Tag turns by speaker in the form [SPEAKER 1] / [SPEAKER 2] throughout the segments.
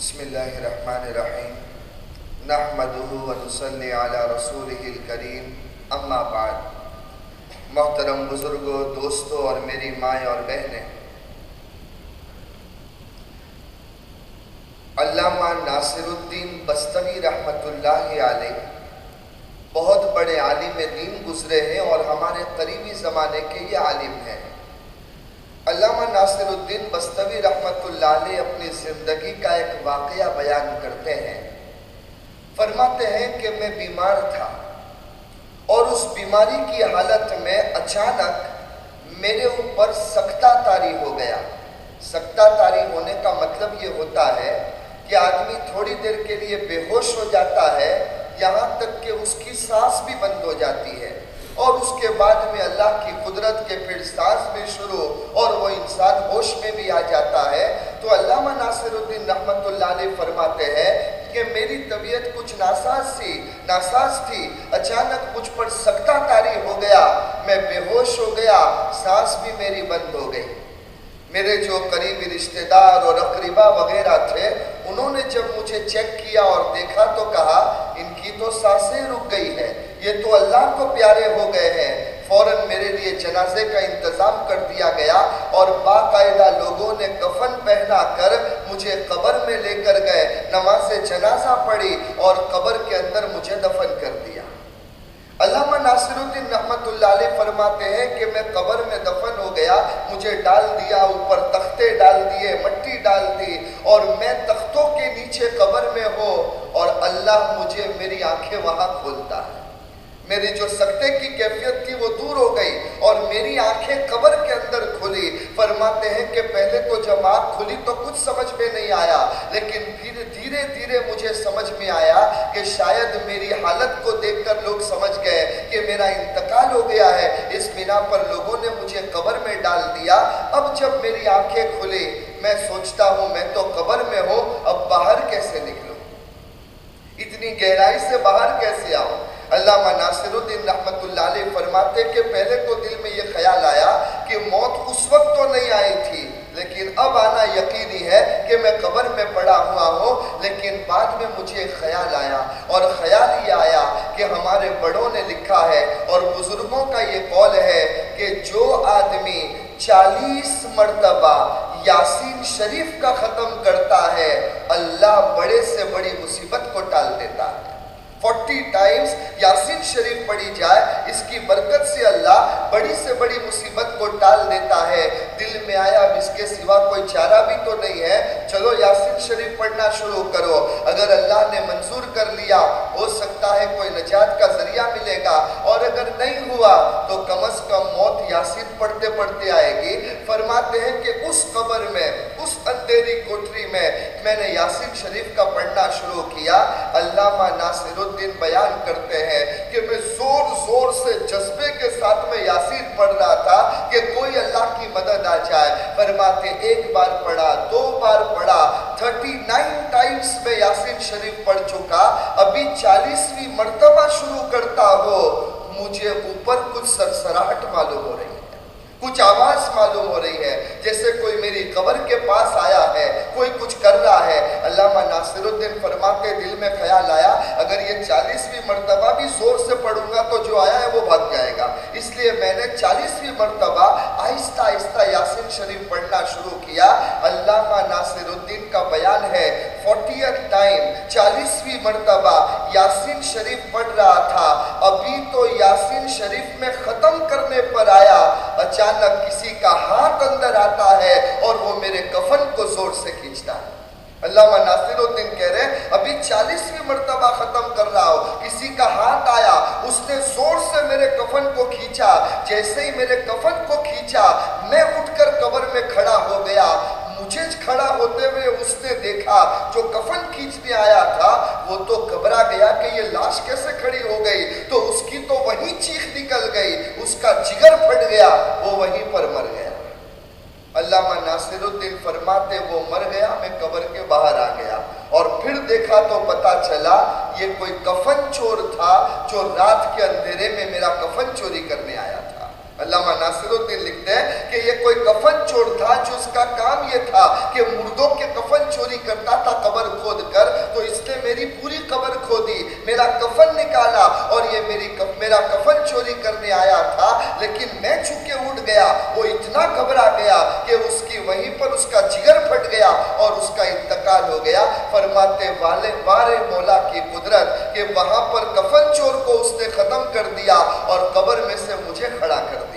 [SPEAKER 1] بسم اللہ الرحمن الرحیم۔ نحمدہ و نصلی علی رسولہ الکریم۔ اما بعد۔ محترم بزرگوں دوستوں اور میری مائیں اور بہنیں۔ علامہ ناصر الدین بستوی رحمت اللہ علیہ۔ بہت بڑے عالم دین گزرے ہیں اور ہمارے قریبی زمانے کے یہ عالم ہیں۔ علامہ ناصر الدین بستوی رحمت اللہ علیہ اپنی زندگی کا ایک واقعہ بیان کرتے ہیں۔ فرماتے ہیں کہ میں بیمار تھا اور اس بیماری کی حالت میں اچانک میرے اوپر سکتہ تاری ہو گیا۔ سکتہ تاری ہونے کا مطلب یہ ہوتا ہے کہ آدمی تھوڑی دیر کے لیے بے ہوش ہو جاتا ہے، یہاں تک کہ اس کی سانس بھی بند ہو جاتی ہے۔ اور اس کے بعد میں اللہ کی قدرت کے پھر سانس بھی شروع اور وہ انسان ہوش میں بھی آ جاتا ہے۔ تو علامہ ناصر الدین رحمت اللہ علیہ فرماتے ہیں کہ میری طبیعت کچھ ناساز تھی ناساز تھی، اچانک مجھ پر سکتہ تاری ہو گیا، میں بے ہوش ہو گیا، سانس بھی میری بند ہو گئی۔ میرے جو قریبی رشتہ دار اور اقربا وغیرہ تھے، انہوں نے جب مجھے چیک کیا اور دیکھا تو کہا، ان کی تو سانسیں رک گئی ہے یہ تو اللہ کو پیارے ہو گئے ہیں۔ فوراً میرے لیے جنازے کا انتظام کر دیا گیا اور باقاعدہ لوگوں نے کفن پہنا کر مجھے قبر میں لے کر گئے۔ نماز جنازہ پڑھی اور قبر کے اندر مجھے دفن کر دیا۔ علامہ ناصر الدین رحمت اللہ علیہ فرماتے ہیں کہ میں قبر میں دفن ہو گیا، مجھے ڈال دیا، اوپر تختے ڈال دیے، مٹی ڈال دی اور میں تختوں کے نیچے قبر میں ہو اور اللہ مجھے میری آنکھیں وہاں کھولتا ہے۔ میری جو سکتے کی کیفیت تھی وہ دور ہو گئی اور میری آنکھیں قبر کے اندر کھلی۔ فرماتے ہیں کہ پہلے تو جب آنکھ کھلی تو کچھ سمجھ میں نہیں آیا، لیکن پھر دھیرے دھیرے مجھے سمجھ میں آیا کہ شاید میری حالت کو میرا انتقال ہو گیا ہے، اس بنا پر لوگوں نے مجھے قبر میں ڈال دیا۔ اب جب میری آنکھیں کھلی میں سوچتا ہوں، میں تو قبر میں ہوں، اب باہر کیسے نکلوں؟ اتنی گہرائی سے باہر کیسے آؤں؟ علامہ ناصر الدین رحمت اللہ علیہ فرماتے کہ پہلے تو دل میں یہ خیال آیا کہ موت اس وقت تو نہیں آئی تھی، لیکن اب آنا یقینی ہے کہ میں قبر میں پڑا ہوا ہوں۔ لیکن بعد میں مجھے خیال آیا اور خیال یہ آیا کہ ہمارے بڑوں نے لکھا ہے اور بزرگوں کا یہ قول ہے کہ جو آدمی چالیس مرتبہ یاسین شریف کا ختم کرتا ہے، اللہ بڑے سے بڑی مصیبت کو ٹال دیتا ہے۔ فورٹی ٹائمز یاسین شریف پڑھی جائے، اس کی برکت سے اللہ بڑی سے بڑی مصیبت کو ٹال دیتا ہے۔ دل میں آیا اب اس کے سوا کوئی چارہ بھی تو نہیں ہے۔ چلو یاسین شریف پڑھنا شروع کرو۔ اگر اللہ نے منظور کر لیا، ہو سکتا ہے کوئی نجات کا ذریعہ ملے گا۔ اور اگر نہیں ہوا، تو کم از کم موت یاسین پڑھتے پڑھتے آئے گی۔ فرماتے ہیں کہ اس قبر میں، اس اندھیری کوٹری میں میں نے یاسین شریف کا پڑھنا شروع کیا، علامہ ناصر الدین بیان کرتے ہیں کہ میں زور زور سے جذبے کے ساتھ میں یاسین پڑھ رہا تھا کہ کوئی اللہ کی مدد آ جائے فرماتے، ایک بار پڑھا، دو بار پڑھا، تھرٹی نائن ٹائمز میں یاسین شریف پڑھ چکا۔ ابھی چالیسویں مرتبہ شروع کرتا ہو مجھے اوپر کچھ سرسراہٹ معلوم ہو رہی ہے کچھ آواز معلوم ہو رہی ہے، جیسے کوئی میری قبر کے پاس آیا ہے، کوئی کچھ کر رہا ہے۔ علامہ ناصر الدین فرماتے، دل میں خیال آیا، اگر یہ چالیسویں مرتبہ بھی زور سے پڑھوں گا تو جو آیا ہے وہ بھاگ جائے گا۔ اس لیے میں نے چالیسویں مرتبہ آہستہ آہستہ یاسین شریف پڑھنا شروع کیا۔ علامہ ناصر الدین کا بیان ہے فورٹیت ٹائم، چالیسویں مرتبہ یاسین شریف پڑھ رہا تھا۔ ابھی تو یاسین شریف میں ختم کرنے پر آیا۔ اچانک کسی کا ہاتھ اندر آتا ہے اور وہ میرے کفن کو زور سے کھینچتا ہے۔ علامہ ناصر الدین کہہ رہے ہیں، ابھی چالیسویں مرتبہ ختم کر رہا ہو کسی کا ہاتھ آیا، اس نے زور سے میرے کفن کو کھینچا۔ جیسے ہی میرے کفن کو کھینچا، میں اٹھ کر قبر میں کھڑا ہو گیا۔ مجھے کھڑا ہوتے ہوئے اس نے دیکھا، جو کفن کھینچنے آیا تھا، وہ تو گھبرا گیا کہ یہ لاش کیسے کھڑی ہو گئی۔ تو اس کی تو وہیں چیخ نکل گئی، اس کا جگر پھٹ گیا، وہ وہیں پر مر گیا۔ علامہ ناصر الدین فرماتے، وہ مر گیا، میں قبر کے باہر آ گیا۔ اور پھر دیکھا تو پتا چلا، یہ کوئی کفن چور تھا جو رات کے اندھیرے میں میرا کفن چوری کرنے آیا تھا۔ علامہ ناصر الدین لکھتے ہیں کہ یہ کوئی کفن چور تھا جو اس کا کام یہ تھا کہ مردوں کے کفن چوری کرتا تھا قبر کھود کر، تو اس نے میری پوری قبر کھودی، میرا کفن نکالا اور یہ میری میرا کفن چوری کرنے آیا تھا، لیکن میں چکے اٹھ گیا، وہ اتنا گھبرا گیا کہ اس کی وہیں پر اس کا جگر پھٹ گیا اور اس کا انتقال ہو گیا۔ فرماتے والے بارے مولا کی قدرت کہ وہاں پر کفن چور کو اس نے ختم کر دیا اور قبر میں سے مجھے کھڑا کر دیا۔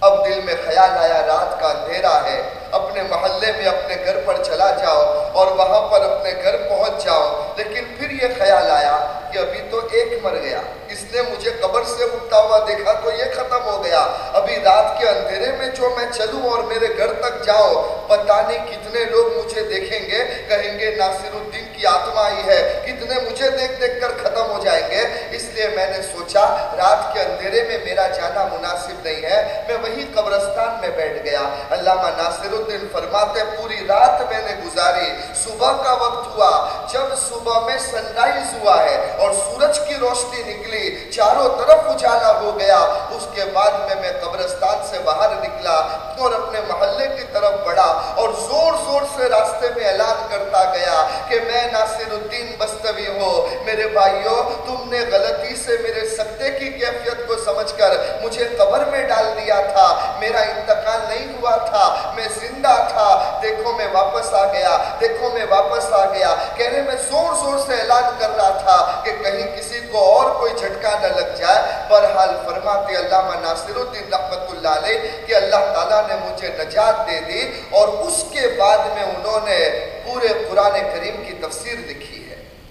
[SPEAKER 1] اب دل میں خیال آیا، رات کا اندھیرا ہے۔ اپنے محلے میں اپنے گھر پر چلا جاؤ اور وہاں پر اپنے گھر پہنچ جاؤ۔ لیکن پھر یہ خیال آیا کہ ابھی تو ایک مر گیا۔ اس نے مجھے قبر سے اٹھتا ہوا دیکھا تو یہ ختم ہو گیا۔ ابھی رات کے اندھیرے میں جو میں چلوں اور میرے گھر تک جاؤ، پتہ نہیں کتنے لوگ مجھے دیکھیں گے۔ کہیں گے، ناصر الدین کی آتما آئی ہے۔ کتنے مجھے دیکھ دیکھ کر ختم ہو جائیں گے۔ اس لیے میں نے سوچا، رات کے اندھیرے میں میرا جانا مناسب نہیں ہے۔ وہی قبرستان میں بیٹھ گیا۔ علامہ ناصر الدین فرماتے، پوری رات میں نے گزاری۔ صبح کا وقت ہوا، جب صبح میں سن رائز ہوا ہے اور سورج کی روشنی نکلی، چاروں طرف اجالا ہو گیا۔ اس کے بعد میں میں قبرستان سے باہر نکلا اور اپنے محلے کی طرف بڑھا اور زور زور سے راستے میں اعلان کرتا گیا کہ میں ناصر الدین بستوی ہو میرے بھائیوں تم نے غلطی سے میرے سکتے کی کیفیت کو سمجھ کر مجھے قبر میں ڈال دیا تھا، میرا انتقال نہیں ہوا تھا، میں زندہ تھا۔ دیکھو میں واپس آ گیا، دیکھو میں واپس آ گیا۔ کہنے میں زور زور سے اعلان کر رہا تھا کہ کہیں کسی کو اور کوئی جھٹکا نہ لگ جائے۔ برحال فرماتے علامہ ناصر الدین رحمت اللہ علیہ کہ اللہ تعالیٰ نے مجھے نجات دے دی اور اس کے بعد میں انہوں نے پورے قرآن کریم کی تفسیر لکھی۔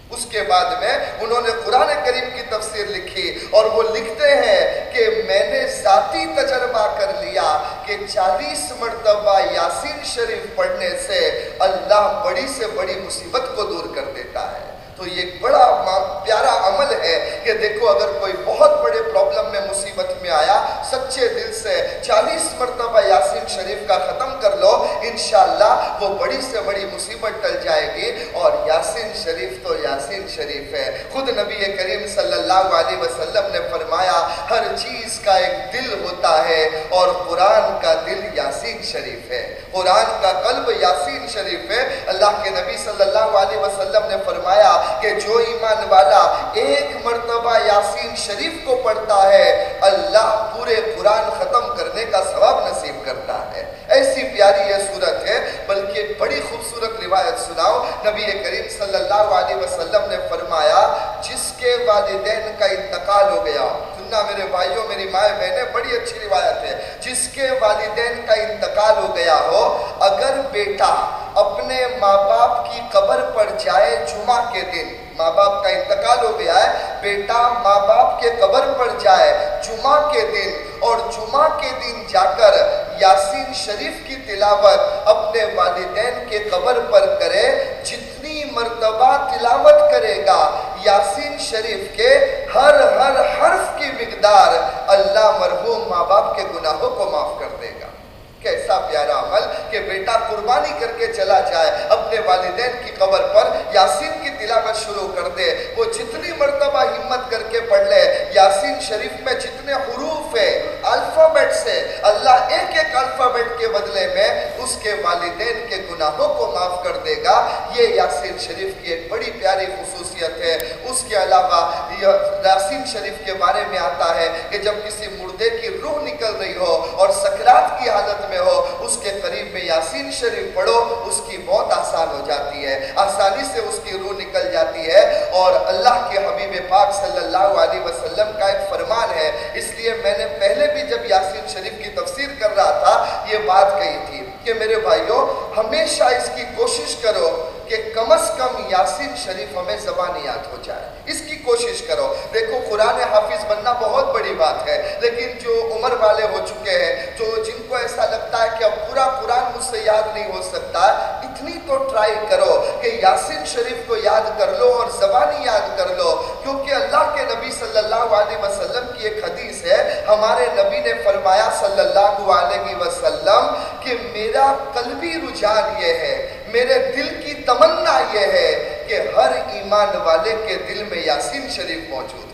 [SPEAKER 1] اس کے بعد میں انہوں نے قرآن کریم کی تفسیر لکھی اور وہ لکھتے ہیں کہ میں نے ذاتی تجربہ کر لیا کہ چالیس مرتبہ یاسین شریف پڑھنے سے اللہ بڑی سے بڑی مصیبت کو دور کر دیتا ہے۔ تو یہ ایک بڑا پیارا عمل ہے کہ دیکھو اگر کوئی بہت بڑے پرابلم میں مصیبت میں آیا، سچے دل سے چالیس مرتبہ یاسین شریف کا ختم کر لو، انشاءاللہ وہ بڑی سے بڑی مصیبت ٹل جائے گی۔ اور یاسین شریف تو یاسین شریف ہے۔ خود نبی کریم صلی اللہ علیہ وسلم نے فرمایا، ہر چیز کا ایک دل ہوتا ہے اور قرآن کا دل یاسین شریف ہے۔ قرآن کا قلب یاسین شریف ہے اللہ کے نبی صلی اللہ علیہ وسلم نے فرمایا کہ جو ایمان والا ایک مرتبہ یاسین شریف کو پڑھتا ہے، اللہ پورے قرآن ختم کرنے کا ثواب نصیب کرتا ہے۔ ایسی پیاری یہ صورت ہے، بلکہ بڑی خوبصورت روایت سناؤ۔ نبی کریم صلی اللہ علیہ وسلم نے فرمایا، جس کے والدین کا انتقال ہو گیا سننا میرے بھائیوں، میری مائیں بہنیں، بڑی اچھی روایت ہے۔ جس کے والدین کا انتقال ہو گیا ہو، اگر بیٹا اپنے ماں باپ کی قبر پر جائے جمعہ کے دن، ماں باپ کا انتقال ہو گیا ہے، بیٹا ماں باپ کے قبر پر جائے جمعہ کے دن اور جمعہ کے دن جا کر یاسین شریف کی تلاوت اپنے والدین کے قبر پر کرے، جتنی مرتبہ تلاوت کرے گا، یاسین شریف کے ہر ہر حرف کی مقدار اللہ مرحوم ماں باپ کے گناہوں کو معاف کر دے گا کیسا پیارا عمل کہ بیٹا قربانی کر کے چلا جائے، اپنے والدین کی قبر پر یاسین کی تلاوت شروع کر دے۔ وہ جتنی مرتبہ ہمت کر کے پڑھ لے۔ یاسین شریف میں جتنے حروف ہے الفابیٹ سے اللہ ایک ایک الفابیٹ کے بدلے میں اس کے والدین کے گناہوں کو معاف کر دے گا۔ یہ یاسین شریف کی ایک بڑی پیاری خصوصیت ہے۔ اس کے علاوہ یاسین شریف کے بارے میں آتا ہے کہ جب کسی مردے کی روح نکل رہی ہو اور سکرات کی حالت میں ہو، اس کے قریب میں یاسین شریف پڑھو، اس کی موت آسان ہو جاتی ہے۔ آسانی سے اس کی روح نکل جاتی ہے اور اللہ کے پاک صلی اللہ علیہ وسلم کا ایک فرمان ہے۔ اس لیے میں نے پہلے بھی جب یاسین شریف کی تفسیر کر رہا تھا، یہ بات کہی تھی کہ میرے بھائیوں ہمیشہ اس کی کوشش کرو کہ کم از کم یاسین شریف ہمیں زبانیات ہو جائے۔ اس کی کوشش کرو۔ دیکھو، قرآن حافظ بننا بہت بڑی بات ہے، لیکن جو عمر والے ہو چکے ہیں، جو جن کو ایسا لگتا ہے کہ اب پورا قرآن مجھ سے یاد نہیں ہو سکتا، اتنی تو ٹرائی کرو کہ یاسین شریف کو یاد کر لو اور زبانی یاد کر لو۔ کیونکہ اللہ کے نبی صلی اللہ علیہ وسلم کی ایک حدیث ہے، ہمارے نبی نے فرمایا صلی اللہ علیہ وسلم کہ میرا قلبی رجحان یہ ہے، میرے دل تمنا یہ ہے کہ ہر ایمان والے کے دل میں یاسین شریف موجود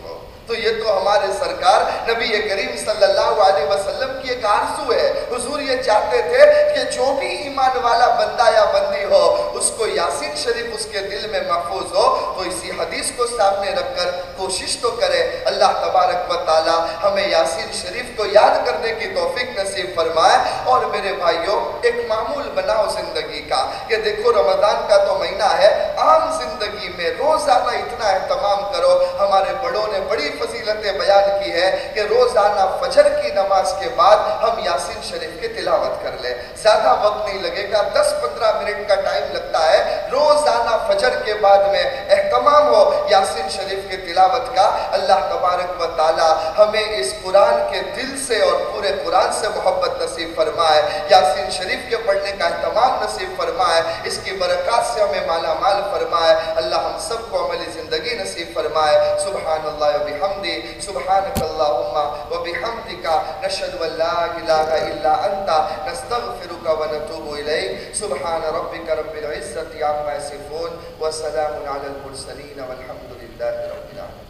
[SPEAKER 1] تو یہ تو ہمارے سرکار نبی کریم صلی اللہ علیہ وسلم کی ایک آرزو ہے۔ حضور یہ چاہتے تھے کہ جو بھی ایمان والا بندہ یا بندی ہو، اس کو یاسین شریف اس کے دل میں محفوظ ہو۔ تو اسی حدیث کو سامنے رکھ کر کوشش تو کرے اللہ تبارک و تعالی ہمیں یاسین شریف کو یاد کرنے کی توفیق نصیب فرمائے۔ اور میرے بھائیوں، ایک معمول بناؤ زندگی کا۔ کہ دیکھو، رمضان کا تو مہینہ ہے۔ عام زندگی میں روزانہ اتنا اہتمام کرو۔ ہمارے بڑوں نے بڑی فضیلتیں بیان کی ہے کہ روزانہ فجر کی نماز کے بعد ہم یاسین شریف کی تلاوت کر لیں۔ زیادہ وقت نہیں لگے گا، دس پندرہ منٹ کا ٹائم لگتا ہے۔ روزانہ فجر کے بعد میں اہتمام ہو یاسین شریف کی تلاوت کا۔ اللہ تبارک و تعالی ہمیں اس قرآن کے دل سے اور پورے قرآن سے محبت نصیب فرمائے۔ یاسین شریف کے پڑھنے کا اہتمام نصیب فرمائے۔ اس کی برکات سے ہمیں مالا مال فرمائے۔ اللہ ہم سب فرمائے سبحان اللہ و بحمدی سبحانک اللہم و و لا الہ الا انتا نستغفرک و نتوب سبحان ربک رب العزت عما یصفون و سلام علی المرسلین والحمد للہ رب العالمین.